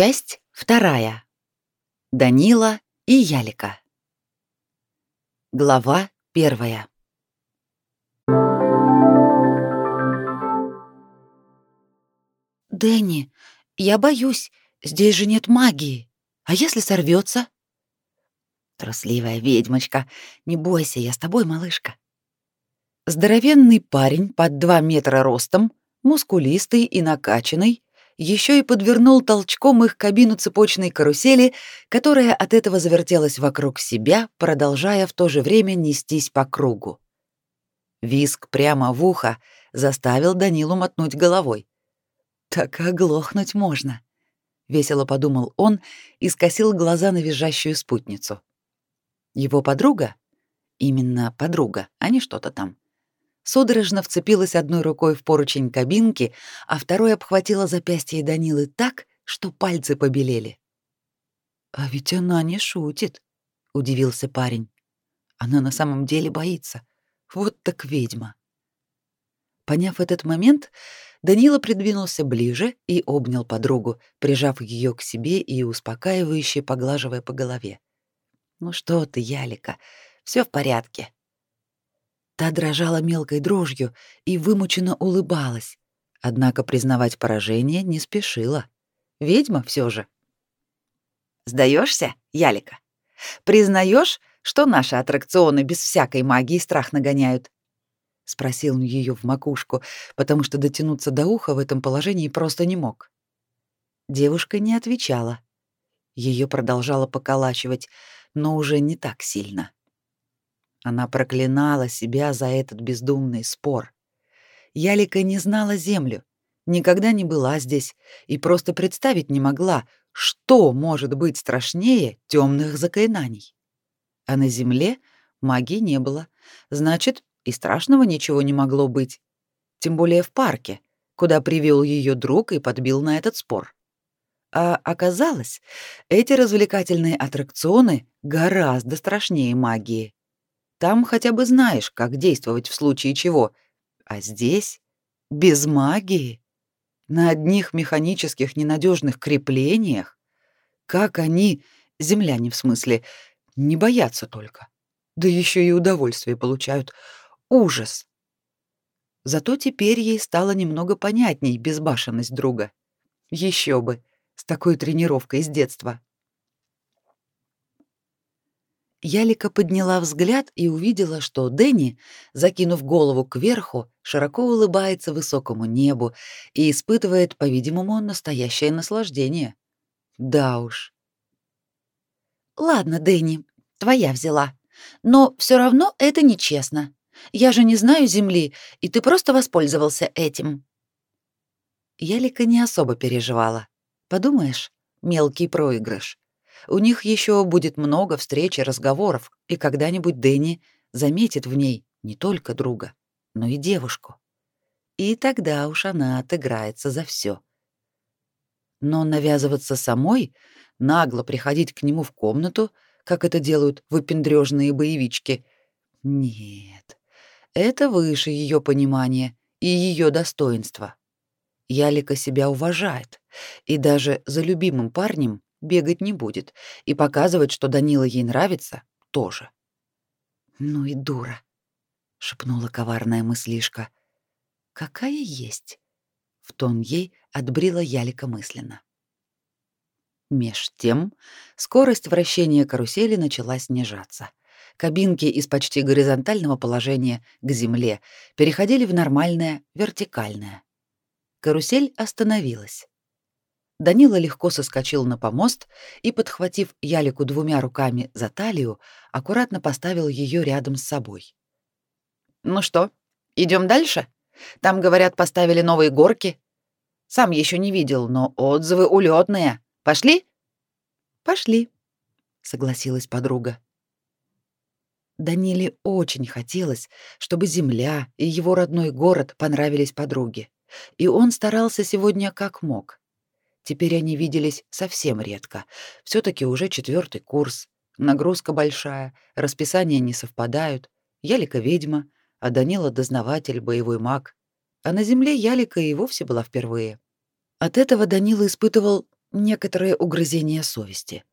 Часть вторая. Данила и Ялика. Глава первая. Дэнни, я боюсь, здесь же нет магии. А если сорвется? Трусливая ведьмочка, не бойся, я с тобой, малышка. Здоровенный парень под два метра ростом, мускулистый и накачанный, еще и подвернул толчком их кабину цепочной карусели, которая от этого завертелась вокруг себя, продолжая в то же время нестись по кругу. Виск прямо в ухо заставил Данилу мотнуть головой. Так оглохнуть можно, весело подумал он и скосил глаза на визжащую спутницу. Его подруга, именно подруга, а не что-то там, судорожно вцепилась одной рукой в поручень кабинки, а второй обхватила запястье Данилы так, что пальцы побелели. «А ведь она не шутит», — удивился парень. «Она на самом деле боится. Вот так ведьма». Поняв этот момент, Данила придвинулся ближе и обнял подругу, прижав ее к себе и успокаивающе поглаживая по голове. «Ну что ты, Ялика, все в порядке. Та дрожала мелкой дрожью и вымученно улыбалась, однако признавать поражение не спешила. Ведьма все же. Сдаешься, Ялика? Признаешь, что наши аттракционы без всякой магии страх нагоняют? спросил он ее в макушку, потому что дотянуться до уха в этом положении просто не мог. Девушка не отвечала. Ее продолжало покалачивать, но уже не так сильно. Она проклинала себя за этот бездумный спор. Ялика не знала землю, никогда не была здесь и просто представить не могла, что может быть страшнее темных заклинаний. А на земле магии не было, значит, и страшного ничего не могло быть. Тем более в парке, куда привел ее друг и подбил на этот спор. А оказалось, эти развлекательные аттракционы гораздо страшнее магии. Там хотя бы знаешь, как действовать в случае чего. А здесь без магии, на одних механических ненадежных креплениях. Как они, земляне в смысле, не боятся только. Да еще и удовольствие получают. Ужас. Зато теперь ей стало немного понятней безбашенность друга. Еще бы, с такой тренировкой с детства. Ялика подняла взгляд и увидела, что Дэнни, закинув голову кверху, широко улыбается высокому небу и испытывает, по-видимому, настоящее наслаждение. Да уж. Ладно, Дэнни, твоя взяла. Но все равно это нечестно. Я же не знаю земли, и ты просто воспользовался этим. Ялика не особо переживала. Подумаешь, мелкий проигрыш. У них еще будет много встреч и разговоров, и когда-нибудь Дэнни заметит в ней не только друга, но и девушку. И тогда уж она отыграется за все. Но навязываться самой, нагло приходить к нему в комнату, как это делают выпендрежные боевички, нет, это выше ее понимания и ее достоинства. Ялика себя уважает, и даже за любимым парнем бегать не будет, и показывать, что Данила ей нравится, тоже. Ну и дура, шепнула коварная мыслишка. Какая есть? В тон ей отбрила Ялика мысленно. Меж тем скорость вращения карусели начала снижаться. Кабинки из почти горизонтального положения к земле переходили в нормальное вертикальное. Карусель остановилась. Данила легко соскочил на помост и, подхватив Ялику двумя руками за талию, аккуратно поставил ее рядом с собой. «Ну что, идем дальше? Там, говорят, поставили новые горки. Сам еще не видел, но отзывы улетные. Пошли?» «Пошли», — согласилась подруга. Даниле очень хотелось, чтобы земля и его родной город понравились подруге, и он старался сегодня как мог. Теперь они виделись совсем редко. все таки уже четвертый курс. Нагрузка большая, расписания не совпадают. Ялика ведьма, а Данила дознаватель, боевой маг. А на земле Ялика и вовсе была впервые. От этого Данила испытывал некоторое угрызение совести.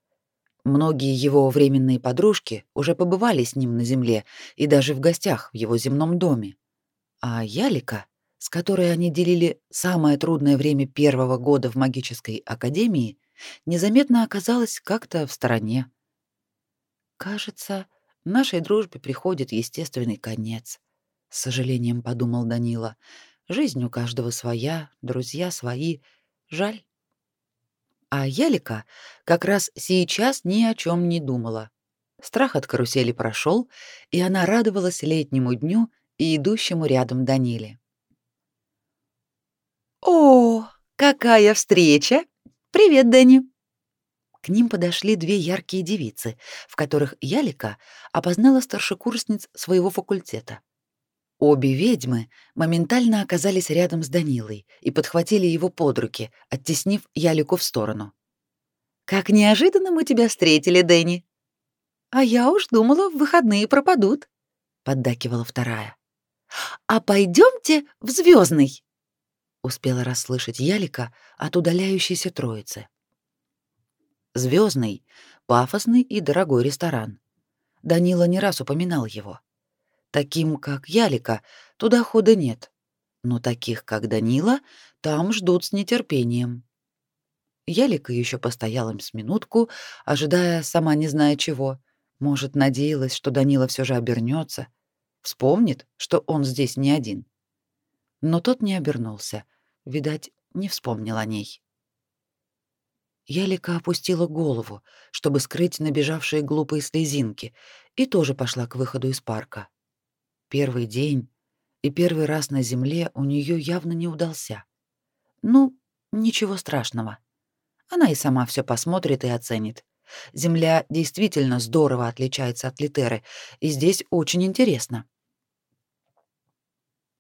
Многие его временные подружки уже побывали с ним на земле и даже в гостях в его земном доме. А Ялика, с которой они делили самое трудное время первого года в магической академии, незаметно оказалась как-то в стороне. Кажется, нашей дружбе приходит естественный конец, с сожалением подумал Данила. Жизнь у каждого своя, друзья свои. Жаль. А Ялика как раз сейчас ни о чем не думала. Страх от карусели прошел, и она радовалась летнему дню и идущему рядом Даниле. «О, какая встреча! Привет, Дани!» К ним подошли две яркие девицы, в которых Ялика опознала старшекурсниц своего факультета. Обе ведьмы моментально оказались рядом с Данилой и подхватили его под руки, оттеснив Ялику в сторону. «Как неожиданно мы тебя встретили, Дэнни!» «А я уж думала, в выходные пропадут», — поддакивала вторая. «А пойдемте в Звездный!» — успела расслышать Ялика от удаляющейся троицы. Звездный, пафосный и дорогой ресторан. Данила не раз упоминал его. Таким, как Ялика, туда хода нет. Но таких, как Данила, там ждут с нетерпением. Ялика еще постояла с минутку, ожидая, сама не зная чего. Может, надеялась, что Данила все же обернется, вспомнит, что он здесь не один. Но тот не обернулся, видать, не вспомнил о ней. Ялика опустила голову, чтобы скрыть набежавшие глупые слезинки, и тоже пошла к выходу из парка. Первый день и первый раз на земле у нее явно не удался. Ну, ничего страшного. Она и сама все посмотрит и оценит. Земля действительно здорово отличается от Литеры, и здесь очень интересно.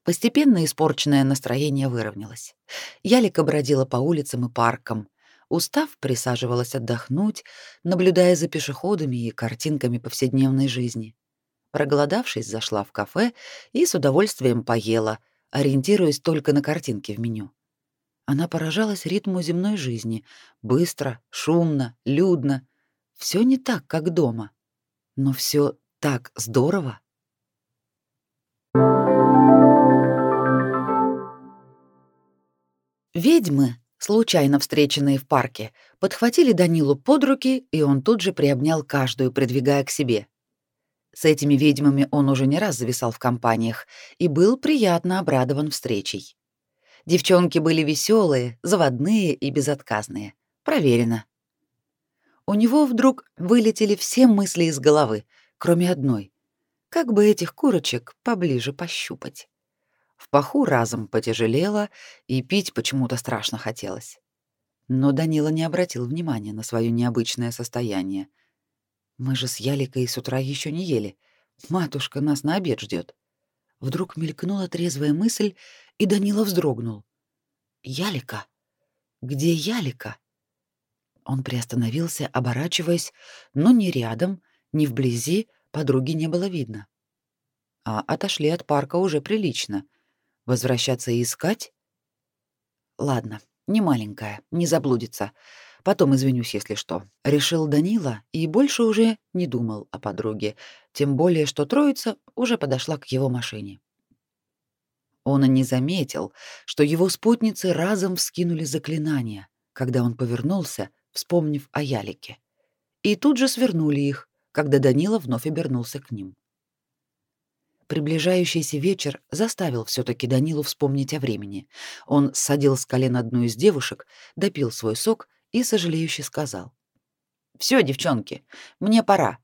Постепенно испорченное настроение выровнялось. Ялика бродила по улицам и паркам. Устав, присаживалась отдохнуть, наблюдая за пешеходами и картинками повседневной жизни. Проголодавшись, зашла в кафе и с удовольствием поела, ориентируясь только на картинки в меню. Она поражалась ритму земной жизни. Быстро, шумно, людно. Все не так, как дома. Но все так здорово. Ведьмы, случайно встреченные в парке, подхватили Данилу под руки, и он тут же приобнял каждую, придвигая к себе. С этими ведьмами он уже не раз зависал в компаниях и был приятно обрадован встречей. Девчонки были веселые, заводные и безотказные. Проверено. У него вдруг вылетели все мысли из головы, кроме одной. Как бы этих курочек поближе пощупать. В паху разом потяжелело, и пить почему-то страшно хотелось. Но Данила не обратил внимания на свое необычное состояние — мы же с Яликой с утра еще не ели. Матушка нас на обед ждет. Вдруг мелькнула трезвая мысль, и Данила вздрогнул. Ялика? Где Ялика? Он приостановился, оборачиваясь, но ни рядом, ни вблизи подруги не было видно. А отошли от парка уже прилично. Возвращаться и искать? Ладно, не маленькая, не заблудится. Потом извинюсь, если что. Решил Данила и больше уже не думал о подруге, тем более что троица уже подошла к его машине. Он и не заметил, что его спутницы разом вскинули заклинания, когда он повернулся, вспомнив о Ялике. И тут же свернули их, когда Данила вновь обернулся к ним. Приближающийся вечер заставил все таки Данилу вспомнить о времени. Он садил с колен одну из девушек, допил свой сок и сожалеюще сказал. «Все, девчонки, мне пора.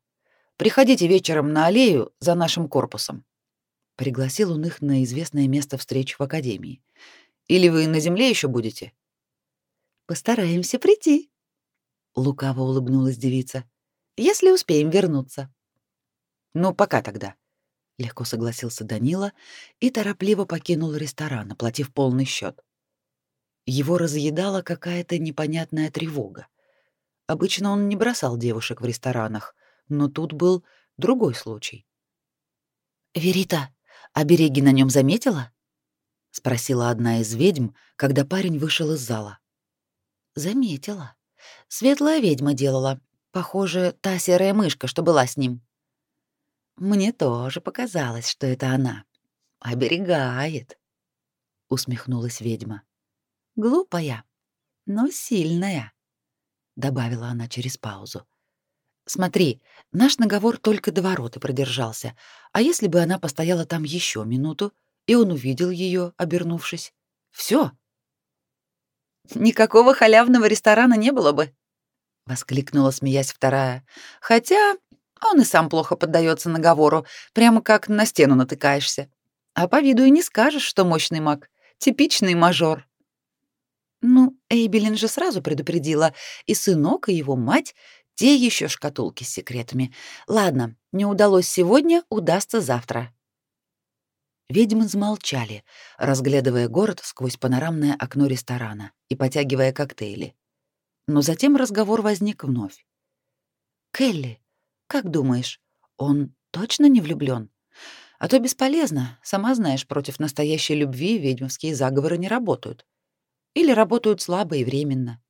Приходите вечером на аллею за нашим корпусом». Пригласил он их на известное место встреч в академии. «Или вы на земле еще будете?» «Постараемся прийти», — лукаво улыбнулась девица, «если успеем вернуться». «Ну, пока тогда», — легко согласился Данила и торопливо покинул ресторан, оплатив полный счет. Его разъедала какая-то непонятная тревога. Обычно он не бросал девушек в ресторанах, но тут был другой случай. «Верита, обереги на нем заметила?» — спросила одна из ведьм, когда парень вышел из зала. «Заметила», Светлая ведьма делала. Похоже, та серая мышка, что была с ним. Мне тоже показалось, что это она. Оберегает, усмехнулась ведьма. Глупая, но сильная, добавила она через паузу. Смотри, наш наговор только до ворота продержался. А если бы она постояла там еще минуту, и он увидел ее, обернувшись? Все. Никакого халявного ресторана не было бы, воскликнула, смеясь вторая. Хотя он и сам плохо поддается наговору, прямо как на стену натыкаешься. А по виду и не скажешь, что мощный маг, типичный мажор. Ну, Эйбелин же сразу предупредила, и сынок, и его мать те еще шкатулки с секретами. Ладно, не удалось сегодня, удастся завтра. Ведьмы замолчали, разглядывая город сквозь панорамное окно ресторана и потягивая коктейли. Но затем разговор возник вновь. «Келли, как думаешь, он точно не влюблён? А то бесполезно, сама знаешь, против настоящей любви ведьмовские заговоры не работают. Или работают слабо и временно.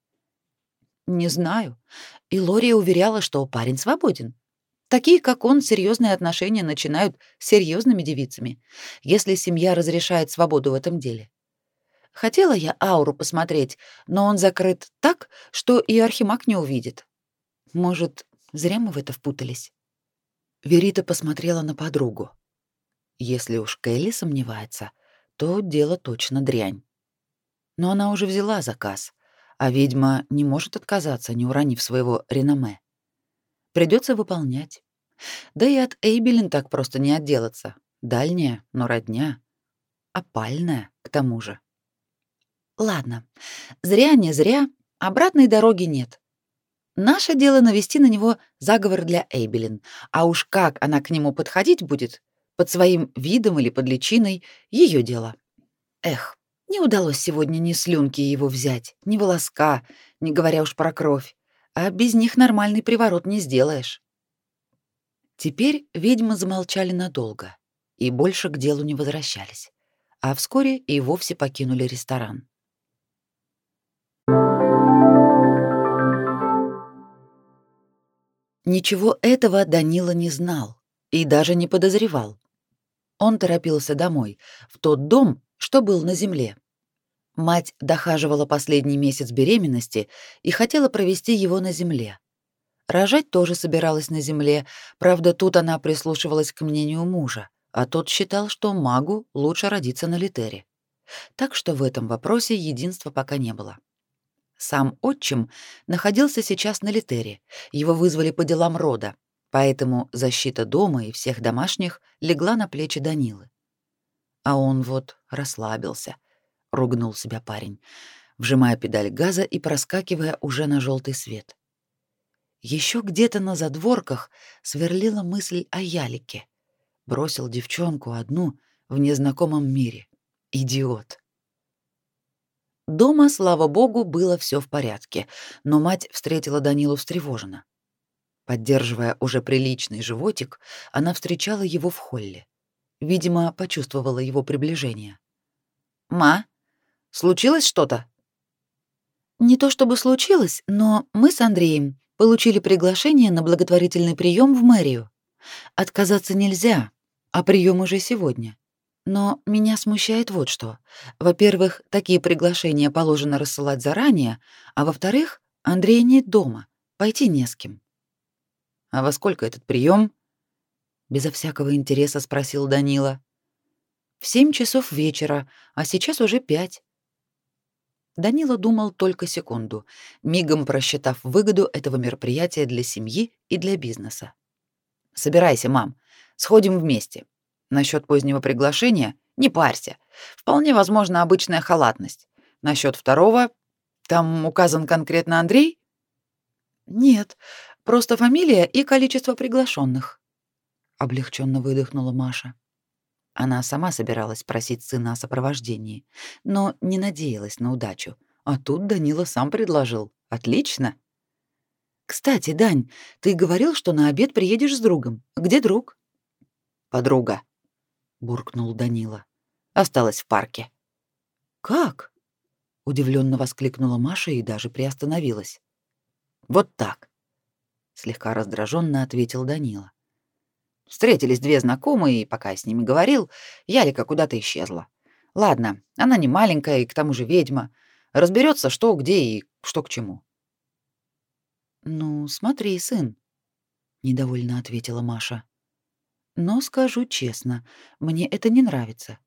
Не знаю. И Лория уверяла, что парень свободен. Такие, как он, серьезные отношения начинают с серьезными девицами, если семья разрешает свободу в этом деле. Хотела я ауру посмотреть, но он закрыт так, что и архимаг не увидит. Может, зря мы в это впутались. Верита посмотрела на подругу. Если уж Келли сомневается, то дело точно дрянь. Но она уже взяла заказ, а ведьма не может отказаться, не уронив своего реноме. Придется выполнять. Да и от Эйбелин так просто не отделаться. Дальняя, но родня. Опальная, к тому же. Ладно, зря не зря, обратной дороги нет. Наше дело навести на него заговор для Эйбелин, а уж как она к нему подходить будет, под своим видом или под личиной, ее дело. Эх, не удалось сегодня ни слюнки его взять, ни волоска, не говоря уж про кровь. А без них нормальный приворот не сделаешь. Теперь ведьмы замолчали надолго и больше к делу не возвращались, а вскоре и вовсе покинули ресторан. Ничего этого Данила не знал и даже не подозревал. Он торопился домой, в тот дом, что был на земле. Мать дохаживала последний месяц беременности и хотела провести его на земле. Рожать тоже собиралась на земле, правда, тут она прислушивалась к мнению мужа, а тот считал, что магу лучше родиться на Литере. Так что в этом вопросе единства пока не было. Сам отчим находился сейчас на Литере, его вызвали по делам рода, поэтому защита дома и всех домашних легла на плечи Данилы. А он вот расслабился — ругнул себя парень, вжимая педаль газа и проскакивая уже на желтый свет. Еще где-то на задворках сверлила мысль о Ялике. Бросил девчонку одну в незнакомом мире. Идиот. Дома, слава богу, было все в порядке, но мать встретила Данилу встревоженно. Поддерживая уже приличный животик, она встречала его в холле. Видимо, почувствовала его приближение. «Ма, Случилось что-то? Не то чтобы случилось, но мы с Андреем получили приглашение на благотворительный прием в мэрию. Отказаться нельзя, а прием уже сегодня. Но меня смущает вот что. Во-первых, такие приглашения положено рассылать заранее, а во-вторых, Андрея нет дома, пойти не с кем. А во сколько этот прием? Безо всякого интереса спросил Данила. В семь часов вечера, а сейчас уже пять. Данила думал только секунду, мигом просчитав выгоду этого мероприятия для семьи и для бизнеса. «Собирайся, мам, сходим вместе. Насчет позднего приглашения не парься. Вполне возможно обычная халатность. Насчет второго, там указан конкретно Андрей? Нет, просто фамилия и количество приглашенных. Облегченно выдохнула Маша. Она сама собиралась просить сына о сопровождении, но не надеялась на удачу. А тут Данила сам предложил. Отлично. Кстати, Дань, ты говорил, что на обед приедешь с другом. Где друг? Подруга, буркнул Данила. Осталась в парке. Как? удивленно воскликнула Маша и даже приостановилась. Вот так, слегка раздраженно ответил Данила. Встретились две знакомые, и пока я с ними говорил, Ялика куда-то исчезла. Ладно, она не маленькая и к тому же ведьма. Разберется, что где и что к чему. Ну, смотри, сын, недовольно ответила Маша. Но скажу честно, мне это не нравится.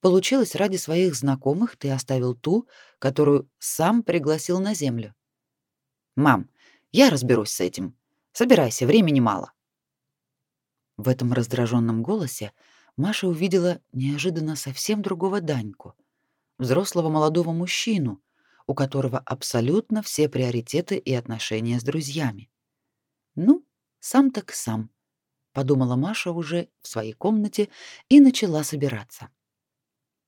Получилось ради своих знакомых ты оставил ту, которую сам пригласил на землю. Мам, я разберусь с этим. Собирайся, времени мало. В этом раздраженном голосе Маша увидела неожиданно совсем другого Даньку, взрослого молодого мужчину, у которого абсолютно все приоритеты и отношения с друзьями. Ну, сам так сам, подумала Маша уже в своей комнате и начала собираться.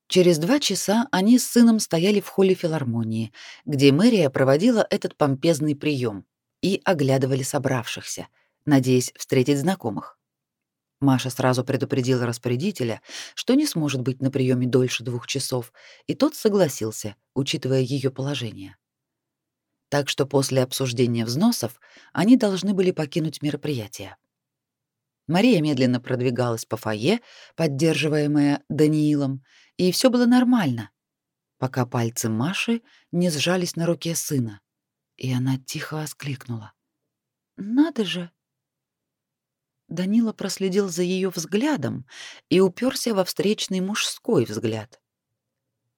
Через два часа они с сыном стояли в холле филармонии, где мэрия проводила этот помпезный прием, и оглядывали собравшихся, надеясь встретить знакомых. Маша сразу предупредила распорядителя, что не сможет быть на приеме дольше двух часов, и тот согласился, учитывая ее положение. Так что после обсуждения взносов они должны были покинуть мероприятие. Мария медленно продвигалась по фойе, поддерживаемая Даниилом, и все было нормально, пока пальцы Маши не сжались на руке сына, и она тихо воскликнула. «Надо же!» Данила проследил за ее взглядом и уперся во встречный мужской взгляд.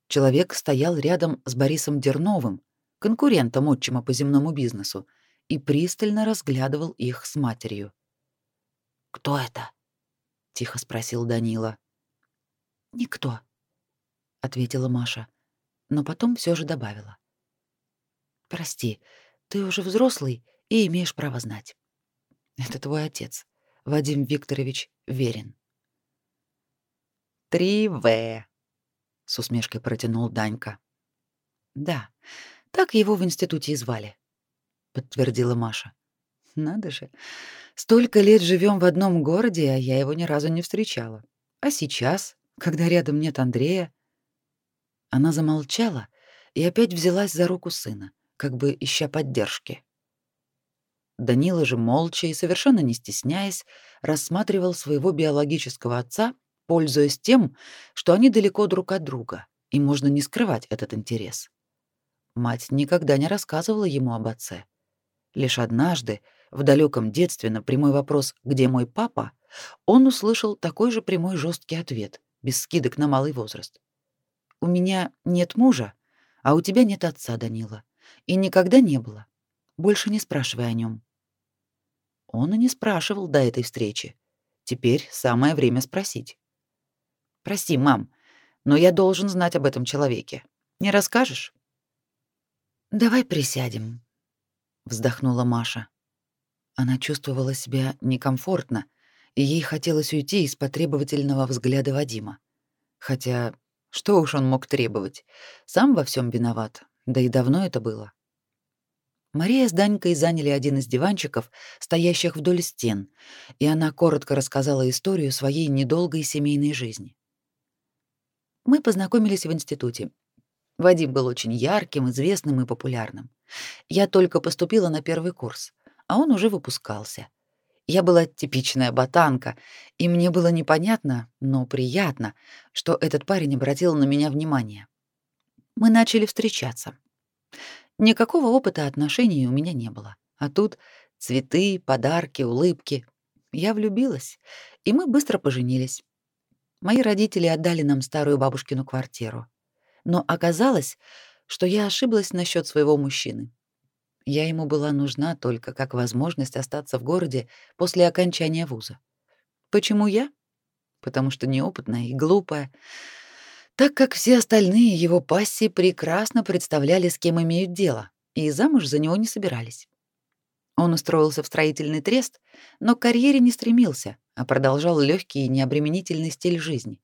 Человек стоял рядом с Борисом Дерновым, конкурентом отчима по земному бизнесу, и пристально разглядывал их с матерью. «Кто это?» — тихо спросил Данила. «Никто», — ответила Маша, но потом все же добавила. «Прости, ты уже взрослый и имеешь право знать. Это твой отец. Вадим Викторович Верин. «Три В», — с усмешкой протянул Данька. «Да, так его в институте и звали», — подтвердила Маша. «Надо же, столько лет живем в одном городе, а я его ни разу не встречала. А сейчас, когда рядом нет Андрея...» Она замолчала и опять взялась за руку сына, как бы ища поддержки. Данила же молча и совершенно не стесняясь рассматривал своего биологического отца, пользуясь тем, что они далеко друг от друга, и можно не скрывать этот интерес. Мать никогда не рассказывала ему об отце. Лишь однажды, в далеком детстве, на прямой вопрос «Где мой папа?», он услышал такой же прямой жесткий ответ, без скидок на малый возраст. «У меня нет мужа, а у тебя нет отца, Данила. И никогда не было. Больше не спрашивай о нем. Он и не спрашивал до этой встречи. Теперь самое время спросить. «Прости, мам, но я должен знать об этом человеке. Не расскажешь?» «Давай присядем», — вздохнула Маша. Она чувствовала себя некомфортно, и ей хотелось уйти из потребовательного взгляда Вадима. Хотя, что уж он мог требовать? Сам во всем виноват, да и давно это было. Мария с Данькой заняли один из диванчиков, стоящих вдоль стен, и она коротко рассказала историю своей недолгой семейной жизни. Мы познакомились в институте. Вадим был очень ярким, известным и популярным. Я только поступила на первый курс, а он уже выпускался. Я была типичная ботанка, и мне было непонятно, но приятно, что этот парень обратил на меня внимание. Мы начали встречаться. Никакого опыта отношений у меня не было. А тут цветы, подарки, улыбки. Я влюбилась, и мы быстро поженились. Мои родители отдали нам старую бабушкину квартиру. Но оказалось, что я ошиблась насчет своего мужчины. Я ему была нужна только как возможность остаться в городе после окончания вуза. Почему я? Потому что неопытная и глупая, так как все остальные его пассии прекрасно представляли, с кем имеют дело, и замуж за него не собирались. Он устроился в строительный трест, но к карьере не стремился, а продолжал легкий и необременительный стиль жизни.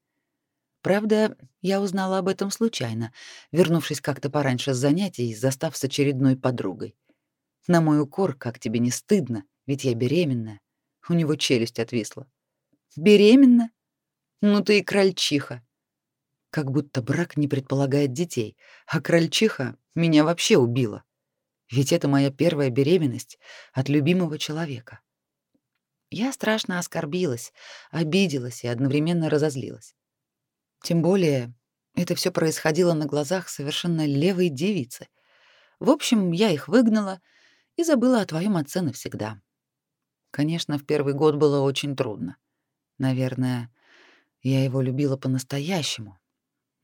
Правда, я узнала об этом случайно, вернувшись как-то пораньше с занятий застав с очередной подругой. На мой укор, как тебе не стыдно, ведь я беременная. У него челюсть отвисла. Беременна? Ну ты и крольчиха. Как будто брак не предполагает детей, а крольчиха меня вообще убила. Ведь это моя первая беременность от любимого человека. Я страшно оскорбилась, обиделась и одновременно разозлилась. Тем более, это все происходило на глазах совершенно левой девицы. В общем, я их выгнала и забыла о твоем отце навсегда. Конечно, в первый год было очень трудно. Наверное, я его любила по-настоящему.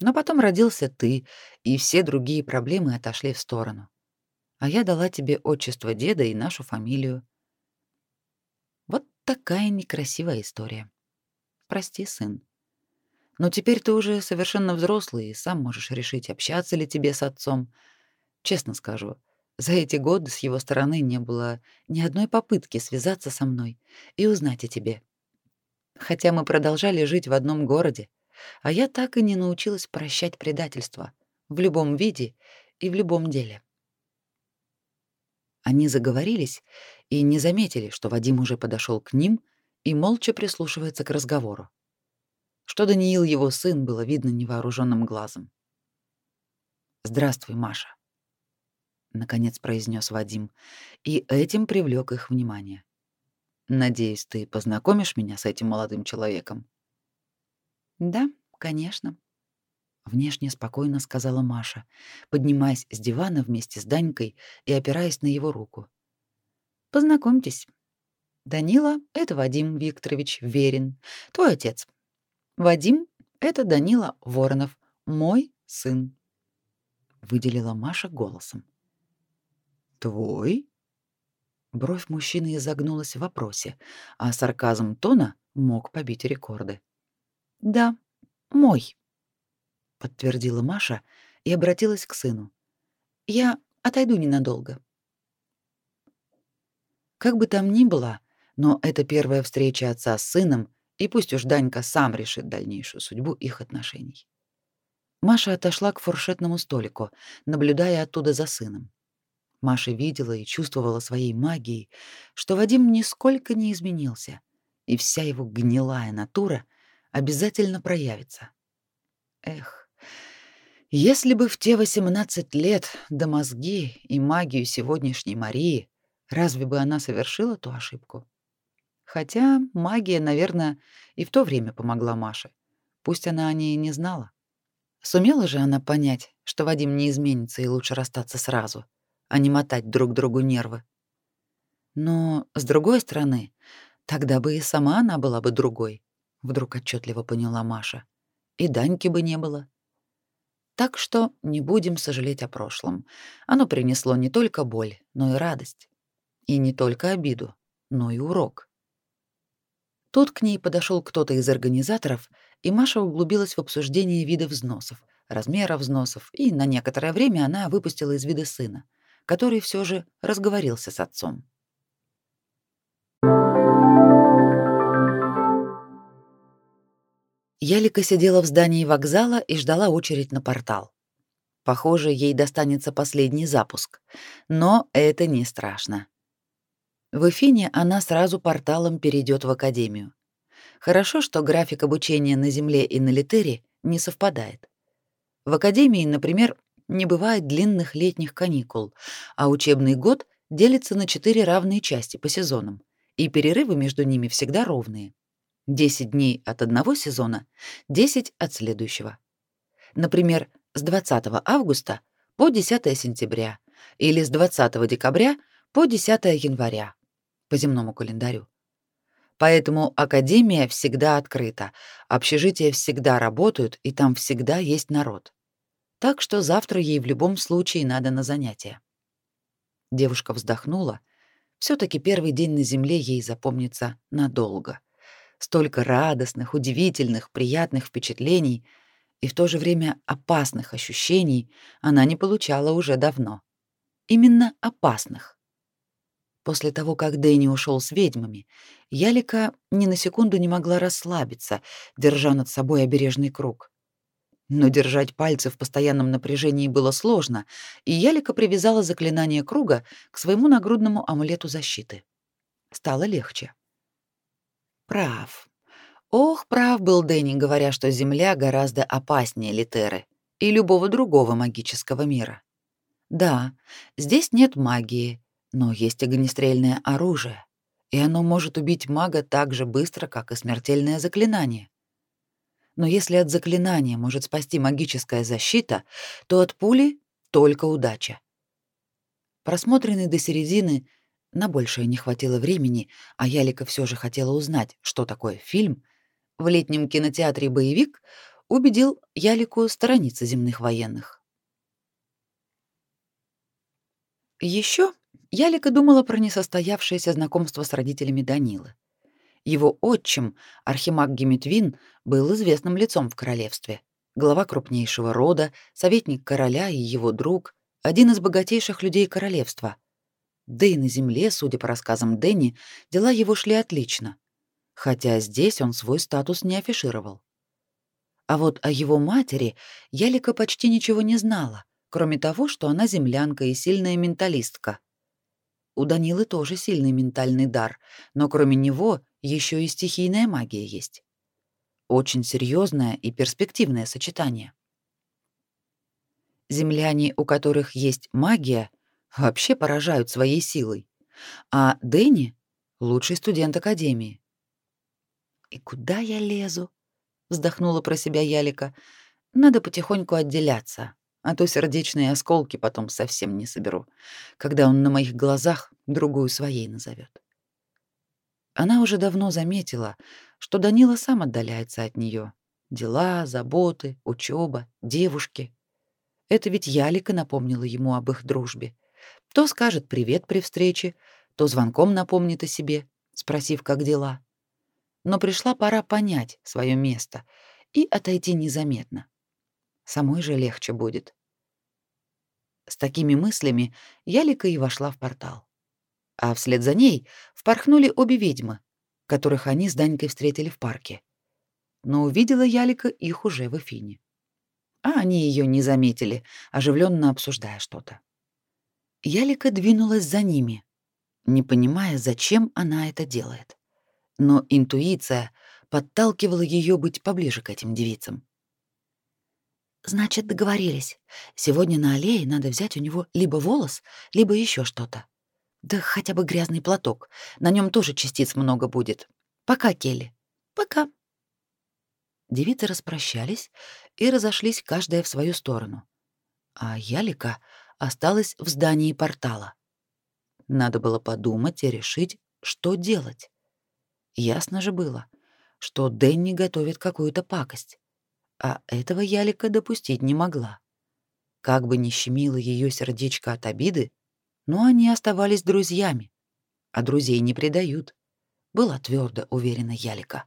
Но потом родился ты, и все другие проблемы отошли в сторону. А я дала тебе отчество деда и нашу фамилию. Вот такая некрасивая история. Прости, сын. Но теперь ты уже совершенно взрослый и сам можешь решить, общаться ли тебе с отцом. Честно скажу, за эти годы с его стороны не было ни одной попытки связаться со мной и узнать о тебе. Хотя мы продолжали жить в одном городе, а я так и не научилась прощать предательство в любом виде и в любом деле. Они заговорились и не заметили, что Вадим уже подошел к ним и молча прислушивается к разговору. Что Даниил его сын было видно невооруженным глазом. «Здравствуй, Маша», — наконец произнес Вадим, и этим привлек их внимание. «Надеюсь, ты познакомишь меня с этим молодым человеком?» «Да, конечно», — внешне спокойно сказала Маша, поднимаясь с дивана вместе с Данькой и опираясь на его руку. «Познакомьтесь. Данила — это Вадим Викторович Верин, твой отец. Вадим — это Данила Воронов, мой сын», — выделила Маша голосом. «Твой?» Бровь мужчины изогнулась в вопросе, а сарказм тона мог побить рекорды. «Да, мой», — подтвердила Маша и обратилась к сыну. «Я отойду ненадолго». Как бы там ни было, но это первая встреча отца с сыном, и пусть уж Данька сам решит дальнейшую судьбу их отношений. Маша отошла к фуршетному столику, наблюдая оттуда за сыном. Маша видела и чувствовала своей магией, что Вадим нисколько не изменился, и вся его гнилая натура обязательно проявится. Эх, если бы в те 18 лет до мозги и магию сегодняшней Марии, разве бы она совершила ту ошибку? Хотя магия, наверное, и в то время помогла Маше, пусть она о ней и не знала. Сумела же она понять, что Вадим не изменится и лучше расстаться сразу — а не мотать друг другу нервы. Но, с другой стороны, тогда бы и сама она была бы другой, вдруг отчетливо поняла Маша. И Даньки бы не было. Так что не будем сожалеть о прошлом. Оно принесло не только боль, но и радость. И не только обиду, но и урок. Тут к ней подошел кто-то из организаторов, и Маша углубилась в обсуждение видов взносов, размеров взносов, и на некоторое время она выпустила из вида сына — который все же разговорился с отцом. Ялика сидела в здании вокзала и ждала очередь на портал. Похоже, ей достанется последний запуск, но это не страшно. В Эфине она сразу порталом перейдет в академию. Хорошо, что график обучения на Земле и на Литере не совпадает. В академии, например, не бывает длинных летних каникул, а учебный год делится на четыре равные части по сезонам, и перерывы между ними всегда ровные. 10 дней от одного сезона, 10 от следующего. Например, с 20 августа по 10 сентября или с 20 декабря по 10 января по земному календарю. Поэтому академия всегда открыта, общежития всегда работают, и там всегда есть народ так что завтра ей в любом случае надо на занятия. Девушка вздохнула. все таки первый день на земле ей запомнится надолго. Столько радостных, удивительных, приятных впечатлений и в то же время опасных ощущений она не получала уже давно. Именно опасных. После того, как Дэнни ушел с ведьмами, Ялика ни на секунду не могла расслабиться, держа над собой обережный круг. Но держать пальцы в постоянном напряжении было сложно, и Ялика привязала заклинание круга к своему нагрудному амулету защиты. Стало легче. Прав. Ох, прав был Дэнни, говоря, что Земля гораздо опаснее Литеры и любого другого магического мира. Да, здесь нет магии, но есть огнестрельное оружие, и оно может убить мага так же быстро, как и смертельное заклинание. Но если от заклинания может спасти магическая защита, то от пули только удача. Просмотренный до середины, на большее не хватило времени, а Ялика все же хотела узнать, что такое фильм, в летнем кинотеатре «Боевик» убедил Ялику сторониться земных военных. Еще Ялика думала про несостоявшееся знакомство с родителями Данилы. Его отчим, архимаг Геметвин, был известным лицом в королевстве. Глава крупнейшего рода, советник короля и его друг, один из богатейших людей королевства. Да и на земле, судя по рассказам Дэнни, дела его шли отлично. Хотя здесь он свой статус не афишировал. А вот о его матери Ялика почти ничего не знала, кроме того, что она землянка и сильная менталистка. У Данилы тоже сильный ментальный дар, но кроме него еще и стихийная магия есть. Очень серьезное и перспективное сочетание. Земляне, у которых есть магия, вообще поражают своей силой. А Дэнни — лучший студент Академии. «И куда я лезу?» — вздохнула про себя Ялика. «Надо потихоньку отделяться, а то сердечные осколки потом совсем не соберу, когда он на моих глазах другую своей назовет. Она уже давно заметила, что Данила сам отдаляется от нее. Дела, заботы, учеба, девушки. Это ведь Ялика напомнила ему об их дружбе. То скажет привет при встрече, то звонком напомнит о себе, спросив, как дела. Но пришла пора понять свое место и отойти незаметно. Самой же легче будет. С такими мыслями Ялика и вошла в портал. А вслед за ней впорхнули обе ведьмы, которых они с Данькой встретили в парке. Но увидела Ялика их уже в Эфине. А они ее не заметили, оживленно обсуждая что-то. Ялика двинулась за ними, не понимая, зачем она это делает. Но интуиция подталкивала ее быть поближе к этим девицам. Значит, договорились. Сегодня на аллее надо взять у него либо волос, либо еще что-то. Да хотя бы грязный платок. На нем тоже частиц много будет. Пока, Келли. Пока. Девицы распрощались и разошлись каждая в свою сторону. А Ялика осталась в здании портала. Надо было подумать и решить, что делать. Ясно же было, что Дэнни готовит какую-то пакость а этого Ялика допустить не могла. Как бы ни щемило ее сердечко от обиды, но они оставались друзьями, а друзей не предают, была твердо уверена Ялика.